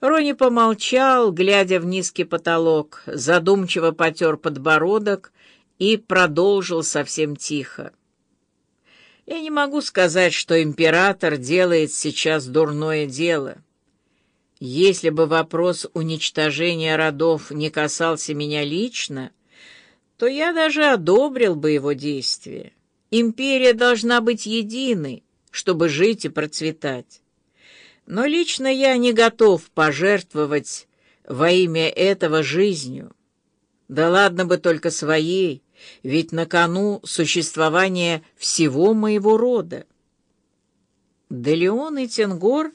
Рони помолчал, глядя в низкий потолок, задумчиво потер подбородок и продолжил совсем тихо. «Я не могу сказать, что император делает сейчас дурное дело. Если бы вопрос уничтожения родов не касался меня лично, то я даже одобрил бы его действия. Империя должна быть единой, чтобы жить и процветать. Но лично я не готов пожертвовать во имя этого жизнью. Да ладно бы только своей, ведь на кону существование всего моего рода. Да Леон и Тенгор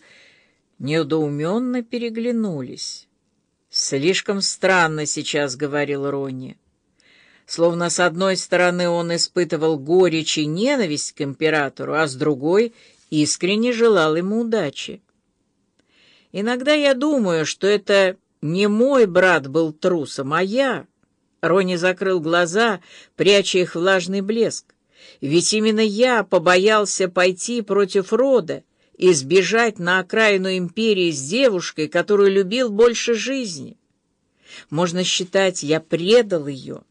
недоуменно переглянулись. «Слишком странно сейчас», — говорил Ронни. Словно с одной стороны он испытывал горечь и ненависть к императору, а с другой искренне желал ему удачи. Иногда я думаю, что это не мой брат был трусом, а я. Рони закрыл глаза, пряча их влажный блеск. Ведь именно я побоялся пойти против рода и сбежать на окраину империи с девушкой, которую любил больше жизни. Можно считать, я предал ее,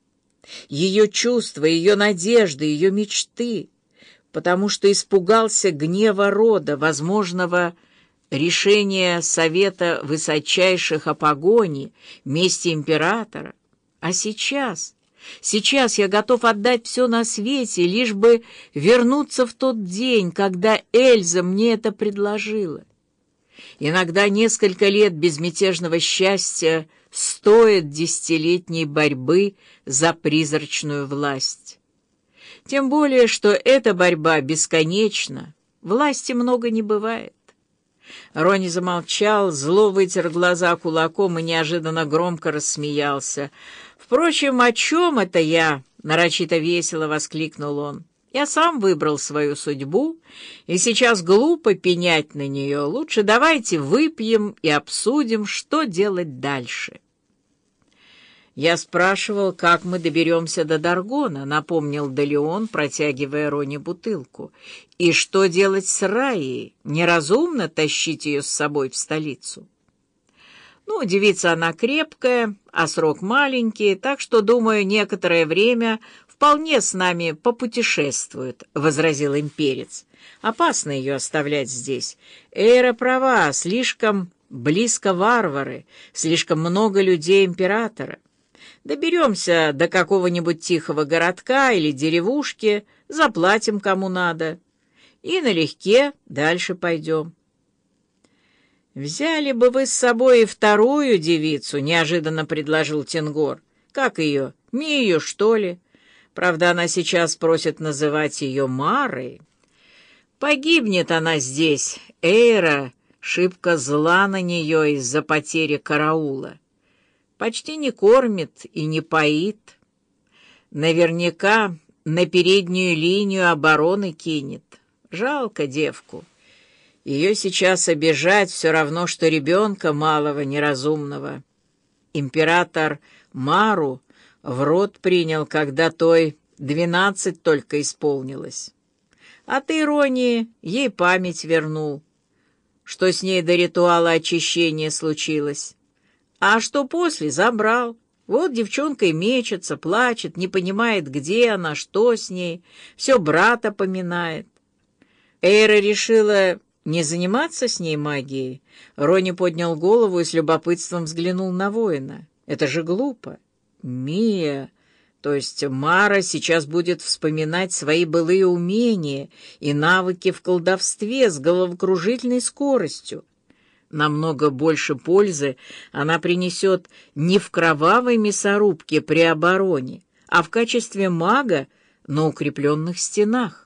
ее чувства, ее надежды, ее мечты, потому что испугался гнева рода, возможного решение Совета Высочайших о погоне, мести императора. А сейчас, сейчас я готов отдать все на свете, лишь бы вернуться в тот день, когда Эльза мне это предложила. Иногда несколько лет безмятежного счастья стоят десятилетней борьбы за призрачную власть. Тем более, что эта борьба бесконечна, власти много не бывает. Рони замолчал, зло вытер глаза кулаком и неожиданно громко рассмеялся. «Впрочем, о чем это я?» — нарочито весело воскликнул он. «Я сам выбрал свою судьбу, и сейчас глупо пенять на нее. Лучше давайте выпьем и обсудим, что делать дальше». «Я спрашивал, как мы доберемся до Даргона», — напомнил Далеон, протягивая Роне бутылку. «И что делать с Раей? Неразумно тащить ее с собой в столицу?» «Ну, девица она крепкая, а срок маленький, так что, думаю, некоторое время вполне с нами попутешествует», — возразил имперец. «Опасно ее оставлять здесь. Эра права, слишком близко варвары, слишком много людей императора». Доберемся до какого-нибудь тихого городка или деревушки, заплатим кому надо, и налегке дальше пойдем. «Взяли бы вы с собой и вторую девицу», — неожиданно предложил Тенгор. «Как ее? Мию, что ли? Правда, она сейчас просит называть ее Марой. Погибнет она здесь. Эйра шибко зла на нее из-за потери караула почти не кормит и не поит. Наверняка на переднюю линию обороны кинет. Жалко девку. Ее сейчас обижать все равно, что ребенка малого, неразумного. Император Мару в рот принял, когда той двенадцать только исполнилось. Ты, иронии, ей память вернул. Что с ней до ритуала очищения случилось? А что после, забрал. Вот девчонка и мечется, плачет, не понимает, где она, что с ней, все брата поминает. Эйра решила не заниматься с ней магией. Рони поднял голову и с любопытством взглянул на воина. Это же глупо. Мия, то есть Мара сейчас будет вспоминать свои былые умения и навыки в колдовстве с головокружительной скоростью намного больше пользы она принесет не в кровавой мясорубке при обороне, а в качестве мага на укрепленных стенах.